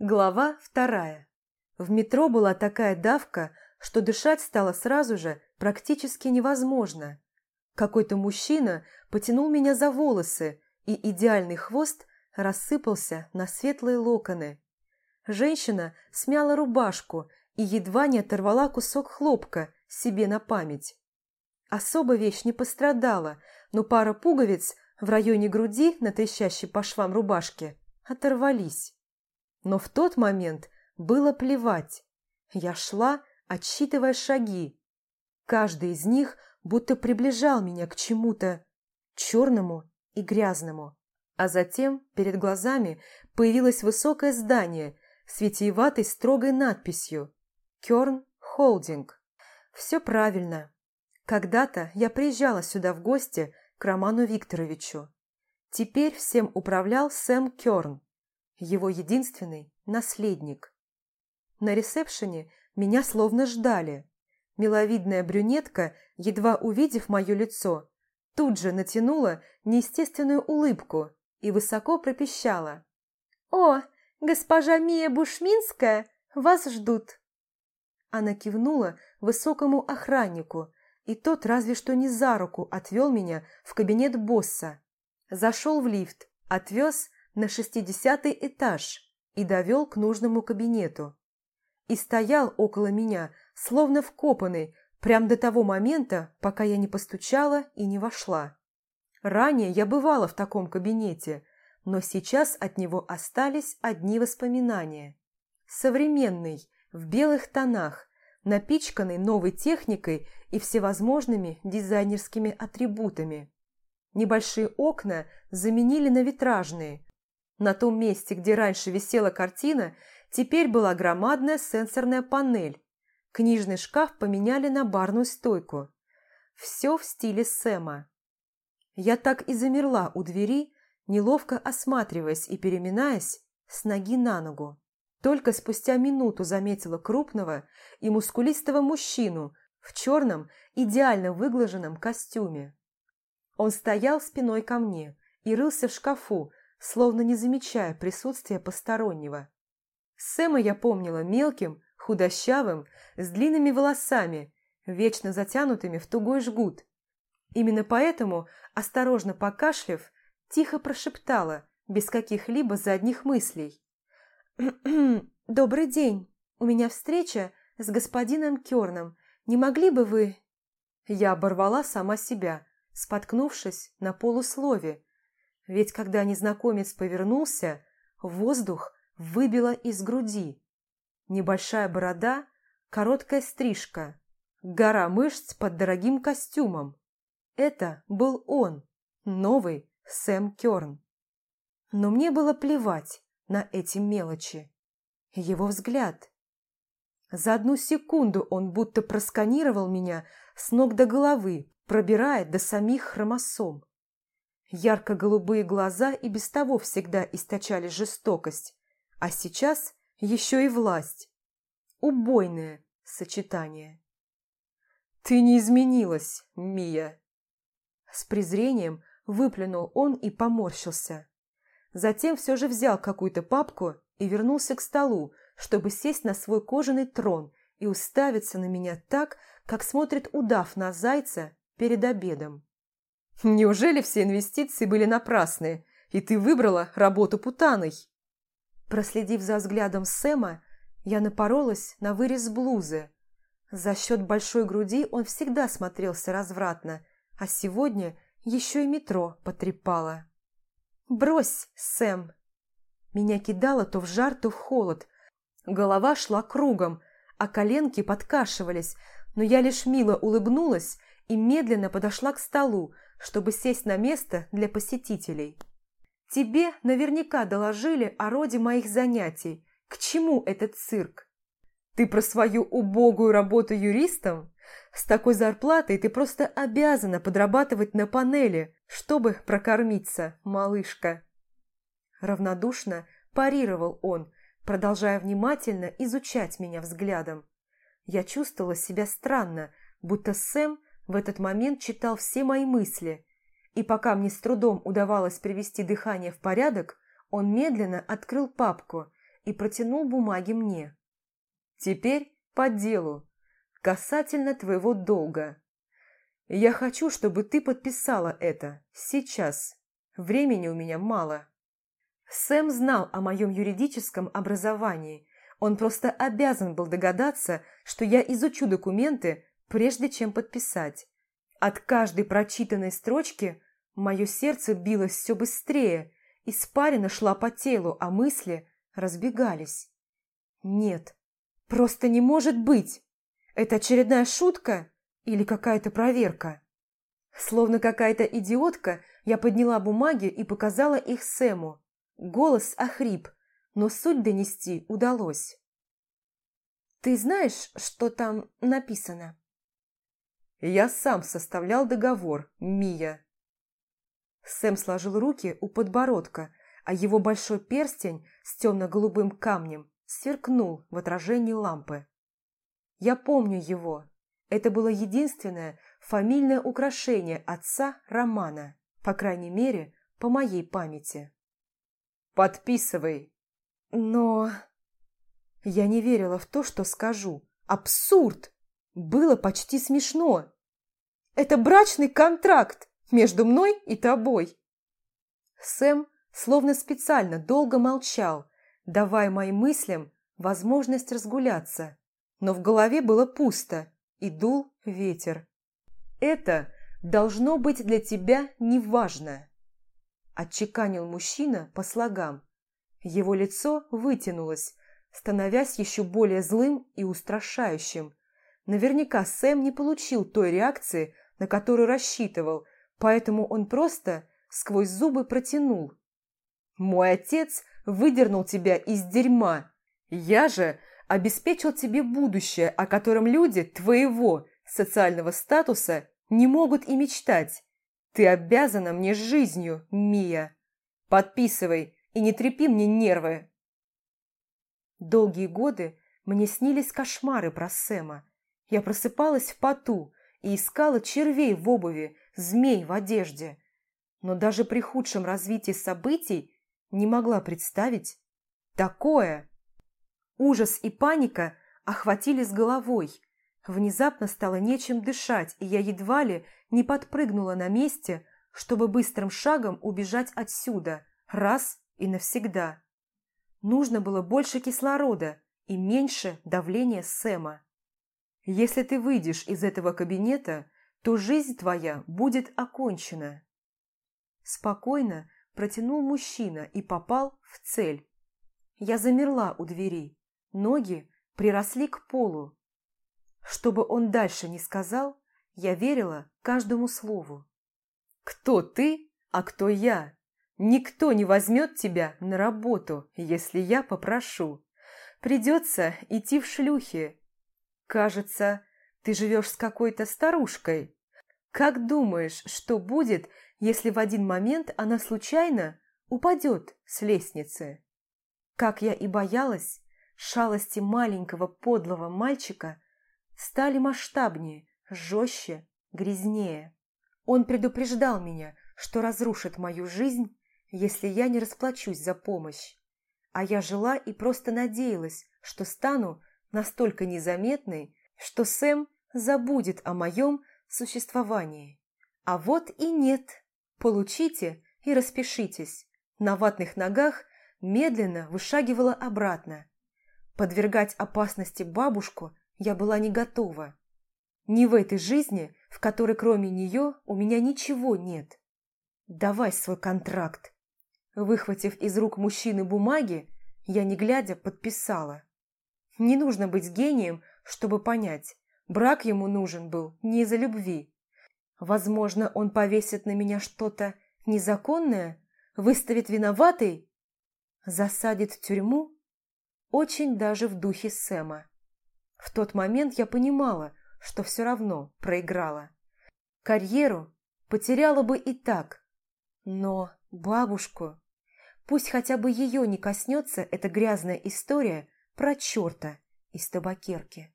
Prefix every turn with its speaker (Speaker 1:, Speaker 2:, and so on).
Speaker 1: Глава вторая. В метро была такая давка, что дышать стало сразу же практически невозможно. Какой-то мужчина потянул меня за волосы, и идеальный хвост рассыпался на светлые локоны. Женщина смяла рубашку и едва не оторвала кусок хлопка себе на память. Особо вещь не пострадала, но пара пуговиц в районе груди на трещащей по швам рубашке оторвались. Но в тот момент было плевать. Я шла, отсчитывая шаги. Каждый из них будто приближал меня к чему-то черному и грязному. А затем перед глазами появилось высокое здание с витиеватой строгой надписью «Керн Холдинг». Все правильно. Когда-то я приезжала сюда в гости к Роману Викторовичу. Теперь всем управлял Сэм Керн его единственный наследник. На ресепшене меня словно ждали. Миловидная брюнетка, едва увидев мое лицо, тут же натянула неестественную улыбку и высоко пропищала. «О, госпожа Мия Бушминская, вас ждут!» Она кивнула высокому охраннику, и тот разве что не за руку отвел меня в кабинет босса. Зашел в лифт, отвез на шестидесятый этаж и довел к нужному кабинету. И стоял около меня, словно вкопанный, прям до того момента, пока я не постучала и не вошла. Ранее я бывала в таком кабинете, но сейчас от него остались одни воспоминания. Современный, в белых тонах, напичканный новой техникой и всевозможными дизайнерскими атрибутами. Небольшие окна заменили на витражные, на том месте, где раньше висела картина, теперь была громадная сенсорная панель. Книжный шкаф поменяли на барную стойку. Все в стиле Сэма. Я так и замерла у двери, неловко осматриваясь и переминаясь с ноги на ногу. Только спустя минуту заметила крупного и мускулистого мужчину в черном, идеально выглаженном костюме. Он стоял спиной ко мне и рылся в шкафу, словно не замечая присутствия постороннего. Сэма я помнила мелким, худощавым, с длинными волосами, вечно затянутыми в тугой жгут. Именно поэтому, осторожно покашлив, тихо прошептала, без каких-либо задних мыслей. «Добрый день. У меня встреча с господином Керном. Не могли бы вы...» Я оборвала сама себя, споткнувшись на полуслове, ведь когда незнакомец повернулся, воздух выбило из груди. Небольшая борода, короткая стрижка, гора мышц под дорогим костюмом. Это был он, новый Сэм Кёрн. Но мне было плевать на эти мелочи. Его взгляд. За одну секунду он будто просканировал меня с ног до головы, пробирая до самих хромосом. Ярко-голубые глаза и без того всегда источали жестокость, а сейчас еще и власть. Убойное сочетание. «Ты не изменилась, Мия!» С презрением выплюнул он и поморщился. Затем все же взял какую-то папку и вернулся к столу, чтобы сесть на свой кожаный трон и уставиться на меня так, как смотрит удав на зайца перед обедом. Неужели все инвестиции были напрасны, и ты выбрала работу путаной? Проследив за взглядом Сэма, я напоролась на вырез блузы. За счет большой груди он всегда смотрелся развратно, а сегодня еще и метро потрепало. «Брось, Сэм!» Меня кидало то в жар, то в холод. Голова шла кругом, а коленки подкашивались, но я лишь мило улыбнулась и медленно подошла к столу, чтобы сесть на место для посетителей. Тебе наверняка доложили о роде моих занятий. К чему этот цирк? Ты про свою убогую работу юристом? С такой зарплатой ты просто обязана подрабатывать на панели, чтобы прокормиться, малышка. Равнодушно парировал он, продолжая внимательно изучать меня взглядом. Я чувствовала себя странно, будто Сэм в этот момент читал все мои мысли, и пока мне с трудом удавалось привести дыхание в порядок, он медленно открыл папку и протянул бумаги мне. «Теперь по делу, касательно твоего долга. Я хочу, чтобы ты подписала это сейчас. Времени у меня мало». Сэм знал о моем юридическом образовании. Он просто обязан был догадаться, что я изучу документы, прежде чем подписать. От каждой прочитанной строчки мое сердце билось все быстрее, испарина шла по телу, а мысли разбегались. Нет, просто не может быть. Это очередная шутка или какая-то проверка? Словно какая-то идиотка, я подняла бумаги и показала их Сэму. Голос охрип, но суть донести удалось. «Ты знаешь, что там написано?» «Я сам составлял договор, Мия». Сэм сложил руки у подбородка, а его большой перстень с темно-голубым камнем сверкнул в отражении лампы. Я помню его. Это было единственное фамильное украшение отца Романа, по крайней мере, по моей памяти. «Подписывай!» «Но...» Я не верила в то, что скажу. Абсурд! Было почти смешно. Это брачный контракт между мной и тобой. Сэм словно специально долго молчал, давая моим мыслям возможность разгуляться. Но в голове было пусто, и дул ветер. «Это должно быть для тебя неважно», – отчеканил мужчина по слогам. Его лицо вытянулось, становясь еще более злым и устрашающим. Наверняка Сэм не получил той реакции, на которую рассчитывал, поэтому он просто сквозь зубы протянул. Мой отец выдернул тебя из дерьма. Я же обеспечил тебе будущее, о котором люди твоего социального статуса не могут и мечтать. Ты обязана мне жизнью, Мия. Подписывай и не трепи мне нервы. Долгие годы мне снились кошмары про Сэма. Я просыпалась в поту и искала червей в обуви, змей в одежде. Но даже при худшем развитии событий не могла представить такое. Ужас и паника охватили с головой. Внезапно стало нечем дышать, и я едва ли не подпрыгнула на месте, чтобы быстрым шагом убежать отсюда, раз и навсегда. Нужно было больше кислорода и меньше давления Сэма. Если ты выйдешь из этого кабинета, то жизнь твоя будет окончена. Спокойно протянул мужчина и попал в цель. Я замерла у двери, ноги приросли к полу. Чтобы он дальше не сказал, я верила каждому слову. «Кто ты, а кто я? Никто не возьмет тебя на работу, если я попрошу. Придется идти в шлюхи. Кажется, ты живешь с какой-то старушкой. Как думаешь, что будет, если в один момент она случайно упадет с лестницы. Как я и боялась, шалости маленького подлого мальчика стали масштабнее, жестче, грязнее. Он предупреждал меня, что разрушит мою жизнь, если я не расплачусь за помощь. А я жила и просто надеялась, что стану настолько незаметной, что Сэм забудет о моем существовании. А вот и нет. Получите и распишитесь. На ватных ногах медленно вышагивала обратно. Подвергать опасности бабушку я была не готова. Не в этой жизни, в которой кроме нее у меня ничего нет. Давай свой контракт. Выхватив из рук мужчины бумаги, я, не глядя, подписала. Не нужно быть гением, чтобы понять, брак ему нужен был не из-за любви, Возможно, он повесит на меня что-то незаконное, выставит виноватой, засадит в тюрьму, очень даже в духе Сэма. В тот момент я понимала, что все равно проиграла. Карьеру потеряла бы и так, но бабушку... Пусть хотя бы ее не коснется эта грязная история про черта из табакерки.